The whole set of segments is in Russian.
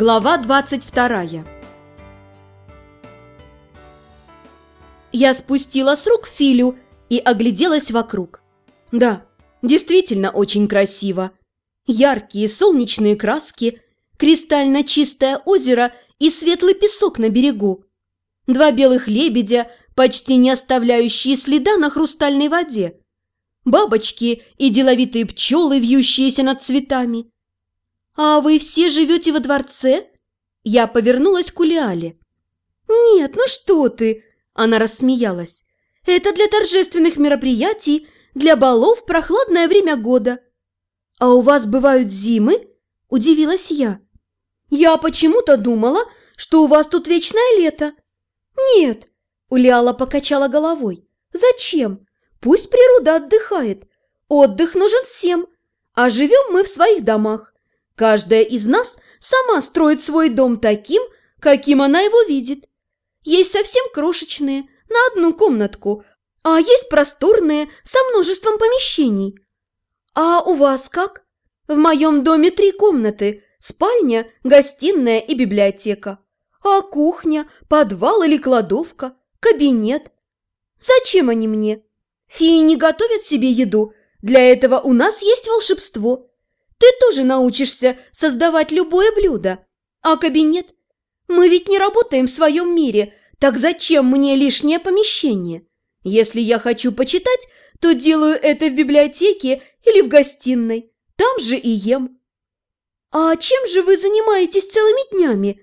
Глава 22 Я спустила с рук Филю и огляделась вокруг. Да, действительно очень красиво. Яркие солнечные краски, кристально чистое озеро и светлый песок на берегу. Два белых лебедя, почти не оставляющие следа на хрустальной воде. Бабочки и деловитые пчелы, вьющиеся над цветами. «А вы все живете во дворце?» Я повернулась к Улиале. «Нет, ну что ты!» Она рассмеялась. «Это для торжественных мероприятий, для балов в прохладное время года». «А у вас бывают зимы?» Удивилась я. «Я почему-то думала, что у вас тут вечное лето». «Нет», Улиала покачала головой. «Зачем? Пусть природа отдыхает. Отдых нужен всем. А живем мы в своих домах. Каждая из нас сама строит свой дом таким, каким она его видит. Есть совсем крошечные, на одну комнатку, а есть просторные, со множеством помещений. А у вас как? В моем доме три комнаты – спальня, гостиная и библиотека. А кухня, подвал или кладовка, кабинет? Зачем они мне? Феи не готовят себе еду, для этого у нас есть волшебство – ты тоже научишься создавать любое блюдо. А кабинет? Мы ведь не работаем в своем мире, так зачем мне лишнее помещение? Если я хочу почитать, то делаю это в библиотеке или в гостиной. Там же и ем. А чем же вы занимаетесь целыми днями?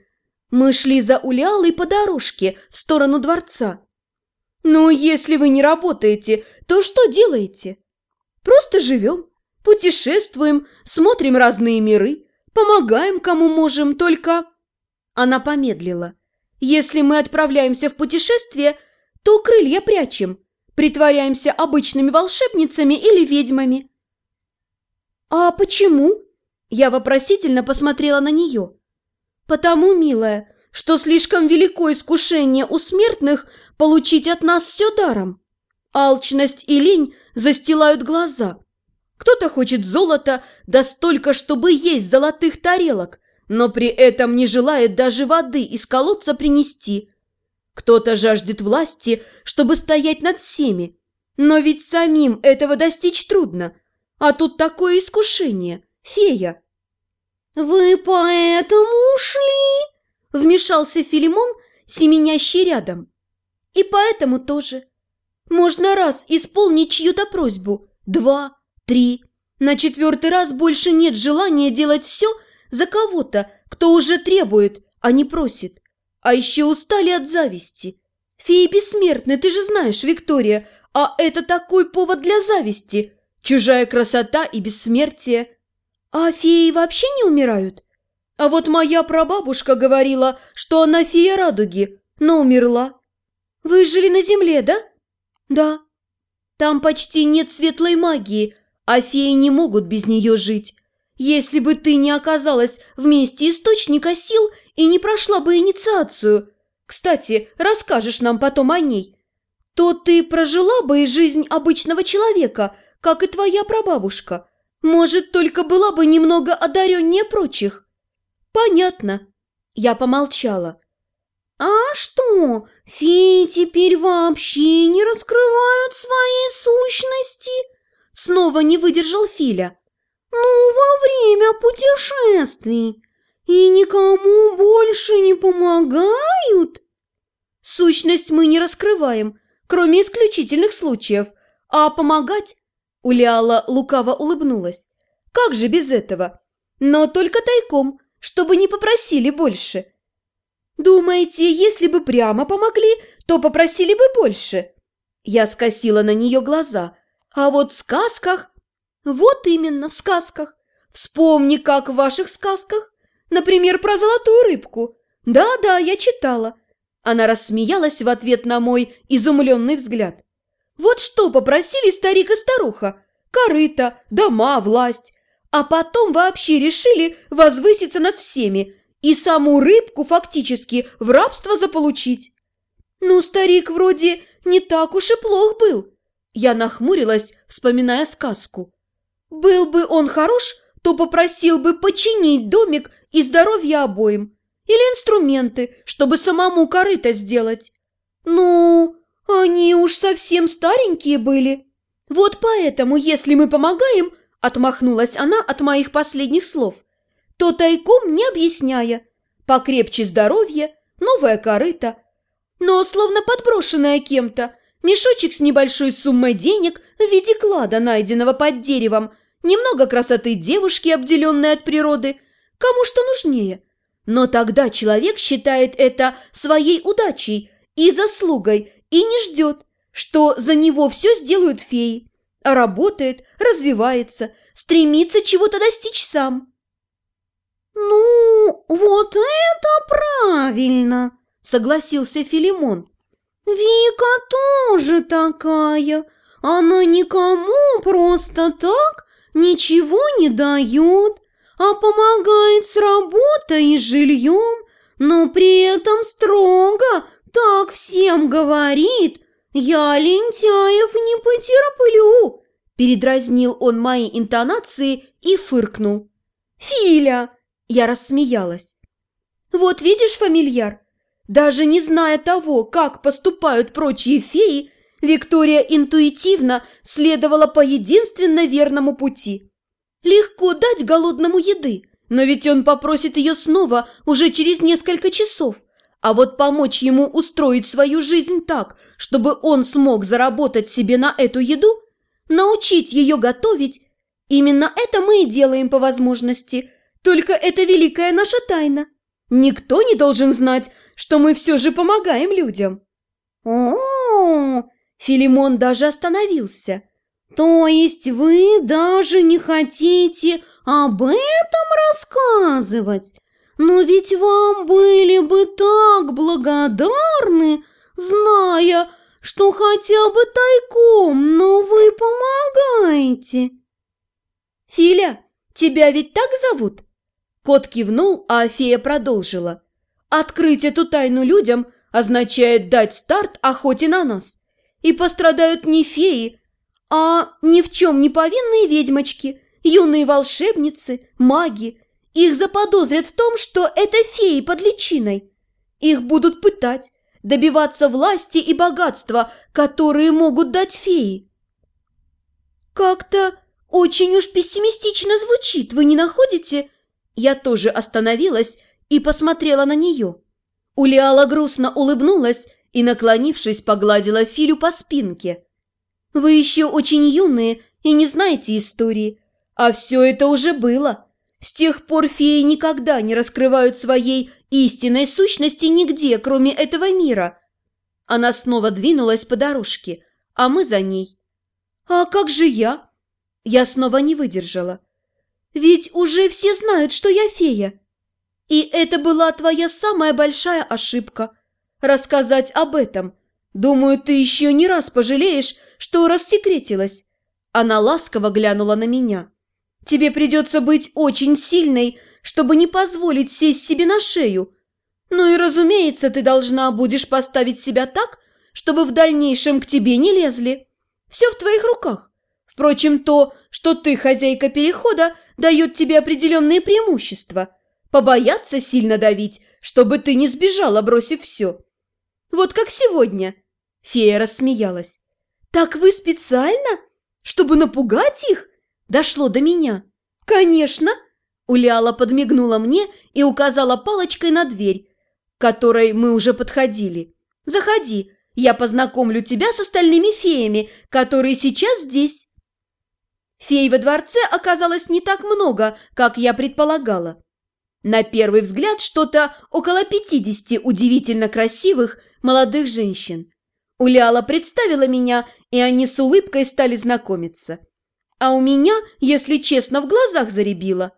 Мы шли за Улялой по дорожке в сторону дворца. Ну, если вы не работаете, то что делаете? Просто живем. Путешествуем, смотрим разные миры, помогаем кому можем, только...» Она помедлила. «Если мы отправляемся в путешествие, то крылья прячем, притворяемся обычными волшебницами или ведьмами». «А почему?» Я вопросительно посмотрела на нее. «Потому, милая, что слишком велико искушение у смертных получить от нас все даром. Алчность и лень застилают глаза. Кто-то хочет золота, да столько, чтобы есть золотых тарелок, но при этом не желает даже воды из колодца принести. Кто-то жаждет власти, чтобы стоять над всеми, но ведь самим этого достичь трудно. А тут такое искушение, фея. «Вы поэтому ушли?» – вмешался Филимон, семенящий рядом. «И поэтому тоже. Можно раз исполнить чью-то просьбу, два, Три. На четвертый раз больше нет желания делать все за кого-то, кто уже требует, а не просит. А еще устали от зависти. Феи бессмертны, ты же знаешь, Виктория, а это такой повод для зависти. Чужая красота и бессмертие. А феи вообще не умирают? А вот моя прабабушка говорила, что она фея радуги, но умерла. Вы жили на земле, да? Да. Там почти нет светлой магии, а феи не могут без нее жить. Если бы ты не оказалась в месте источника сил и не прошла бы инициацию, кстати, расскажешь нам потом о ней, то ты прожила бы и жизнь обычного человека, как и твоя прабабушка. Может, только была бы немного одареннее прочих. Понятно. Я помолчала. А что, феи теперь вообще не раскрывают своей сущности? Снова не выдержал Филя. «Ну, во время путешествий. И никому больше не помогают?» «Сущность мы не раскрываем, кроме исключительных случаев. А помогать?» Улиала лукаво улыбнулась. «Как же без этого? Но только тайком, чтобы не попросили больше». «Думаете, если бы прямо помогли, то попросили бы больше?» Я скосила на нее глаза – а вот в сказках... Вот именно, в сказках. Вспомни, как в ваших сказках. Например, про золотую рыбку. Да-да, я читала. Она рассмеялась в ответ на мой изумленный взгляд. Вот что попросили старик и старуха. Корыто, дома, власть. А потом вообще решили возвыситься над всеми и саму рыбку фактически в рабство заполучить. Ну, старик вроде не так уж и плох был. Я нахмурилась, вспоминая сказку. Был бы он хорош, то попросил бы починить домик и здоровье обоим. Или инструменты, чтобы самому корыто сделать. Ну, они уж совсем старенькие были. Вот поэтому, если мы помогаем, отмахнулась она от моих последних слов, то тайком не объясняя. Покрепче здоровье, новая корыта. Но словно подброшенная кем-то, мешочек с небольшой суммой денег в виде клада, найденного под деревом, немного красоты девушки, обделенной от природы. Кому что нужнее. Но тогда человек считает это своей удачей и заслугой и не ждет, что за него все сделают феи, а работает, развивается, стремится чего-то достичь сам. «Ну, вот это правильно!» – согласился Филимон. «Вика тоже такая. Она никому просто так ничего не дает, а помогает с работой и жильем, но при этом строго так всем говорит. Я лентяев не потерплю!» Передразнил он мои интонации и фыркнул. «Филя!» Я рассмеялась. «Вот видишь, фамильяр, даже не зная того, как поступают прочие феи, Виктория интуитивно следовала по единственно верному пути. Легко дать голодному еды, но ведь он попросит ее снова уже через несколько часов. А вот помочь ему устроить свою жизнь так, чтобы он смог заработать себе на эту еду, научить ее готовить, именно это мы и делаем по возможности – только это великая наша тайна. Никто не должен знать, что мы все же помогаем людям. О, Филимон даже остановился. То есть вы даже не хотите об этом рассказывать? Но ведь вам были бы так благодарны, зная, что хотя бы тайком, но вы помогаете. Филя, тебя ведь так зовут? Кот кивнул, а Фея продолжила. «Открыть эту тайну людям означает дать старт охоте на нас. И пострадают не феи, а ни в чем не повинные ведьмочки, юные волшебницы, маги. Их заподозрят в том, что это феи под личиной. Их будут пытать, добиваться власти и богатства, которые могут дать феи». «Как-то очень уж пессимистично звучит, вы не находите?» Я тоже остановилась и посмотрела на нее. Улиала грустно улыбнулась и, наклонившись, погладила Филю по спинке. «Вы еще очень юные и не знаете истории, а все это уже было. С тех пор феи никогда не раскрывают своей истинной сущности нигде, кроме этого мира». Она снова двинулась по дорожке, а мы за ней. «А как же я?» Я снова не выдержала. Ведь уже все знают, что я фея. И это была твоя самая большая ошибка – рассказать об этом. Думаю, ты еще не раз пожалеешь, что рассекретилась. Она ласково глянула на меня. Тебе придется быть очень сильной, чтобы не позволить сесть себе на шею. Ну и, разумеется, ты должна будешь поставить себя так, чтобы в дальнейшем к тебе не лезли. Все в твоих руках. Впрочем, то, что ты хозяйка перехода – дает тебе определенные преимущества. Побояться сильно давить, чтобы ты не сбежала, бросив все. Вот как сегодня. Фея рассмеялась. Так вы специально? Чтобы напугать их? Дошло до меня. Конечно. Уляла подмигнула мне и указала палочкой на дверь, к которой мы уже подходили. Заходи, я познакомлю тебя с остальными феями, которые сейчас здесь. Фей во дворце оказалось не так много, как я предполагала. На первый взгляд что-то около пятидесяти удивительно красивых молодых женщин. Уляла представила меня, и они с улыбкой стали знакомиться. А у меня, если честно, в глазах заребило.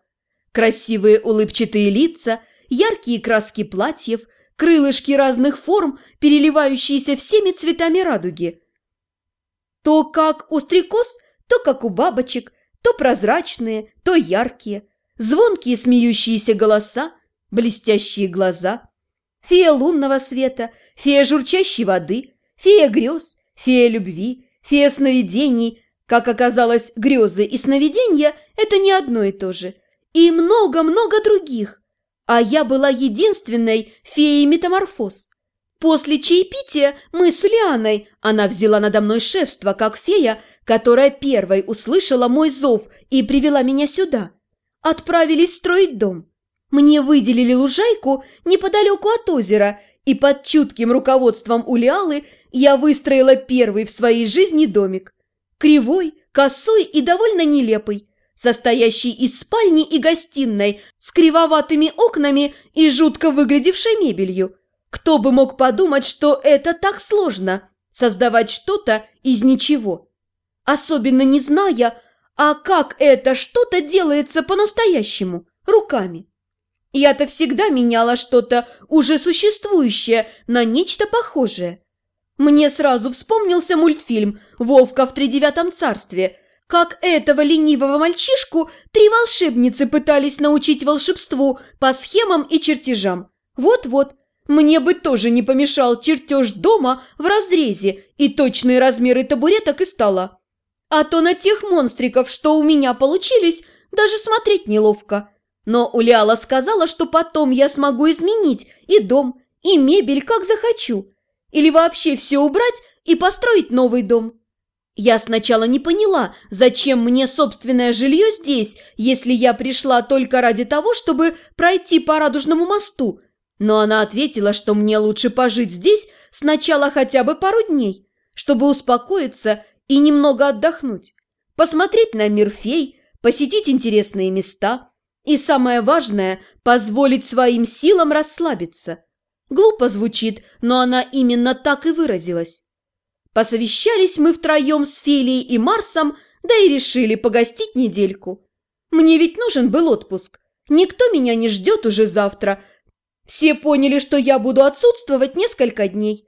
Красивые улыбчатые лица, яркие краски платьев, крылышки разных форм, переливающиеся всеми цветами радуги. То, как у стрекоз – то как у бабочек, то прозрачные, то яркие, звонкие смеющиеся голоса, блестящие глаза. Фея лунного света, фея журчащей воды, фея грез, фея любви, фея сновидений, Как оказалось, грезы и сновидения – это не одно и то же. И много-много других. А я была единственной феей метаморфоз. После чаепития мы с Лианой, она взяла надо мной шефство, как фея, которая первой услышала мой зов и привела меня сюда. Отправились строить дом. Мне выделили лужайку неподалеку от озера, и под чутким руководством Улиалы я выстроила первый в своей жизни домик. Кривой, косой и довольно нелепый, состоящий из спальни и гостиной с кривоватыми окнами и жутко выглядевшей мебелью. Кто бы мог подумать, что это так сложно – создавать что-то из ничего. Особенно не зная, а как это что-то делается по-настоящему, руками. Я-то всегда меняла что-то уже существующее на нечто похожее. Мне сразу вспомнился мультфильм «Вовка в тридевятом царстве», как этого ленивого мальчишку три волшебницы пытались научить волшебству по схемам и чертежам. Вот-вот, мне бы тоже не помешал чертеж дома в разрезе и точные размеры табуреток и стола. А то на тех монстриков, что у меня получились, даже смотреть неловко. Но Уляла сказала, что потом я смогу изменить и дом, и мебель, как захочу. Или вообще все убрать и построить новый дом. Я сначала не поняла, зачем мне собственное жилье здесь, если я пришла только ради того, чтобы пройти по Радужному мосту. Но она ответила, что мне лучше пожить здесь сначала хотя бы пару дней, чтобы успокоиться и немного отдохнуть, посмотреть на мир фей, посетить интересные места – и самое важное – позволить своим силам расслабиться. Глупо звучит, но она именно так и выразилась. Посовещались мы втроем с Фелией и Марсом, да и решили погостить недельку. Мне ведь нужен был отпуск. Никто меня не ждет уже завтра. Все поняли, что я буду отсутствовать несколько дней.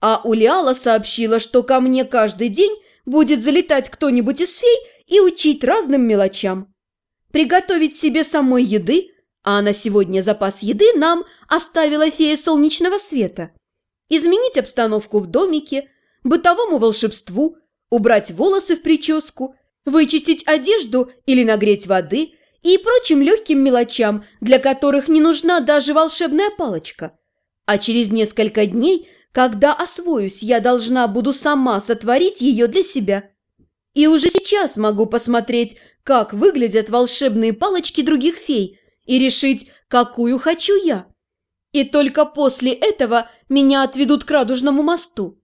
А Улиала сообщила, что ко мне каждый день будет залетать кто-нибудь из фей и учить разным мелочам приготовить себе самой еды, а на сегодня запас еды нам оставила фея солнечного света, изменить обстановку в домике, бытовому волшебству, убрать волосы в прическу, вычистить одежду или нагреть воды и прочим легким мелочам, для которых не нужна даже волшебная палочка. А через несколько дней, когда освоюсь, я должна буду сама сотворить ее для себя. И уже сейчас могу посмотреть, как выглядят волшебные палочки других фей и решить, какую хочу я. И только после этого меня отведут к Радужному мосту.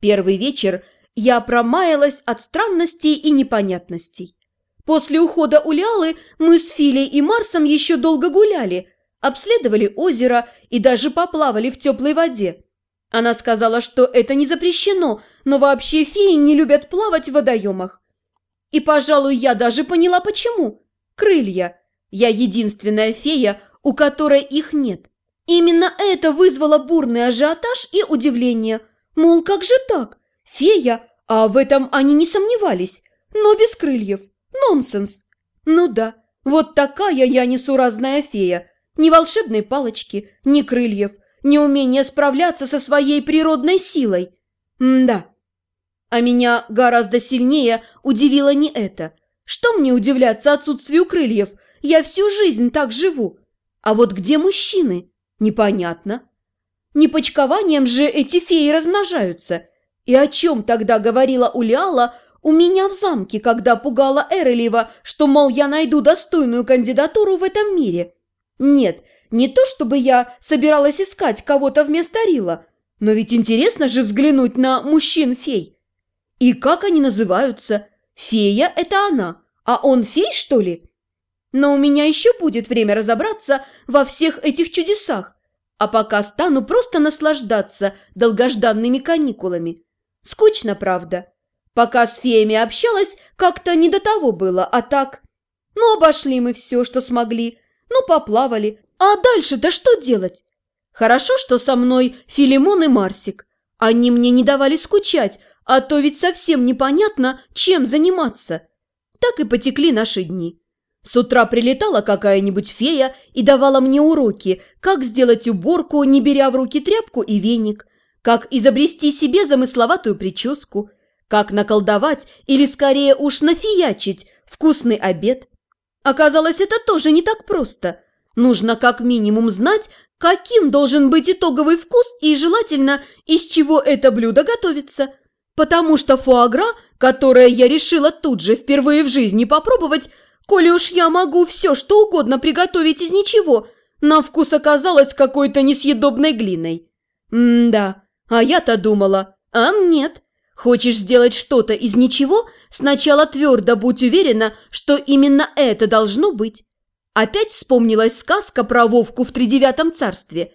Первый вечер я промаялась от странностей и непонятностей. После ухода Улялы мы с Филей и Марсом еще долго гуляли, обследовали озеро и даже поплавали в теплой воде. Она сказала, что это не запрещено, но вообще феи не любят плавать в водоемах. И, пожалуй, я даже поняла, почему. Крылья. Я единственная фея, у которой их нет. Именно это вызвало бурный ажиотаж и удивление. Мол, как же так? Фея, а в этом они не сомневались, но без крыльев. Нонсенс. Ну да, вот такая я несуразная фея. Ни волшебной палочки, ни крыльев, ни умения справляться со своей природной силой. М да. А меня гораздо сильнее удивило не это. Что мне удивляться отсутствию крыльев? Я всю жизнь так живу. А вот где мужчины? Непонятно. Не почкованием же эти феи размножаются. И о чем тогда говорила Улиала у меня в замке, когда пугала Эрелева, что, мол, я найду достойную кандидатуру в этом мире? Нет, не то чтобы я собиралась искать кого-то вместо Рила, но ведь интересно же взглянуть на мужчин-фей. И как они называются? Фея – это она, а он фей, что ли? Но у меня еще будет время разобраться во всех этих чудесах, а пока стану просто наслаждаться долгожданными каникулами. Скучно, правда. Пока с феями общалась, как-то не до того было, а так... Ну, обошли мы все, что смогли, ну, поплавали. А дальше-то что делать? Хорошо, что со мной Филимон и Марсик. Они мне не давали скучать, а то ведь совсем непонятно, чем заниматься. Так и потекли наши дни. С утра прилетала какая-нибудь фея и давала мне уроки, как сделать уборку, не беря в руки тряпку и веник, как изобрести себе замысловатую прическу, как наколдовать или скорее уж нафиячить вкусный обед. Оказалось, это тоже не так просто. Нужно как минимум знать, каким должен быть итоговый вкус и желательно, из чего это блюдо готовится. Потому что фуагра, которое я решила тут же впервые в жизни попробовать, коли уж я могу все что угодно приготовить из ничего, на вкус оказалось какой-то несъедобной глиной. М-да, а я-то думала, а нет. Хочешь сделать что-то из ничего, сначала твердо будь уверена, что именно это должно быть. Опять вспомнилась сказка про Вовку в тридевятом царстве.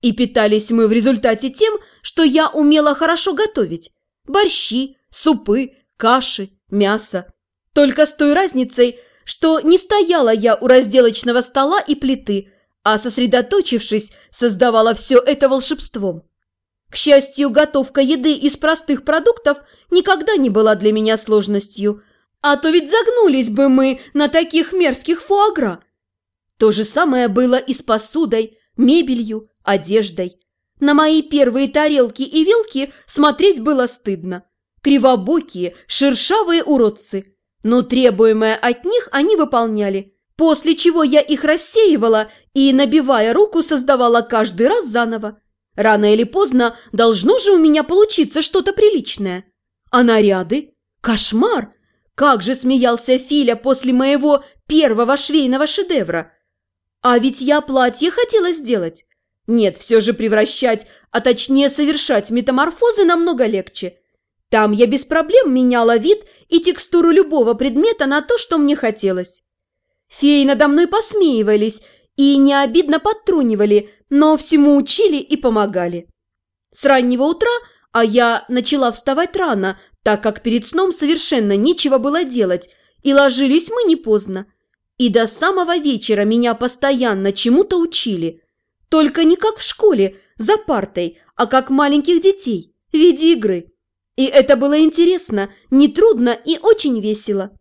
И питались мы в результате тем, что я умела хорошо готовить. Борщи, супы, каши, мясо. Только с той разницей, что не стояла я у разделочного стола и плиты, а сосредоточившись, создавала все это волшебством. К счастью, готовка еды из простых продуктов никогда не была для меня сложностью, а то ведь загнулись бы мы на таких мерзких фуагра. То же самое было и с посудой, мебелью, одеждой. На мои первые тарелки и вилки смотреть было стыдно. Кривобокие, шершавые уродцы. Но требуемое от них они выполняли, после чего я их рассеивала и, набивая руку, создавала каждый раз заново. Рано или поздно должно же у меня получиться что-то приличное. А наряды? Кошмар! Как же смеялся Филя после моего первого швейного шедевра! А ведь я платье хотела сделать. Нет, все же превращать, а точнее совершать метаморфозы намного легче. Там я без проблем меняла вид и текстуру любого предмета на то, что мне хотелось. Феи надо мной посмеивались и не обидно подтрунивали, но всему учили и помогали. С раннего утра, а я начала вставать рано, так как перед сном совершенно нечего было делать, и ложились мы не поздно. И до самого вечера меня постоянно чему-то учили. Только не как в школе, за партой, а как маленьких детей, в виде игры. И это было интересно, нетрудно и очень весело.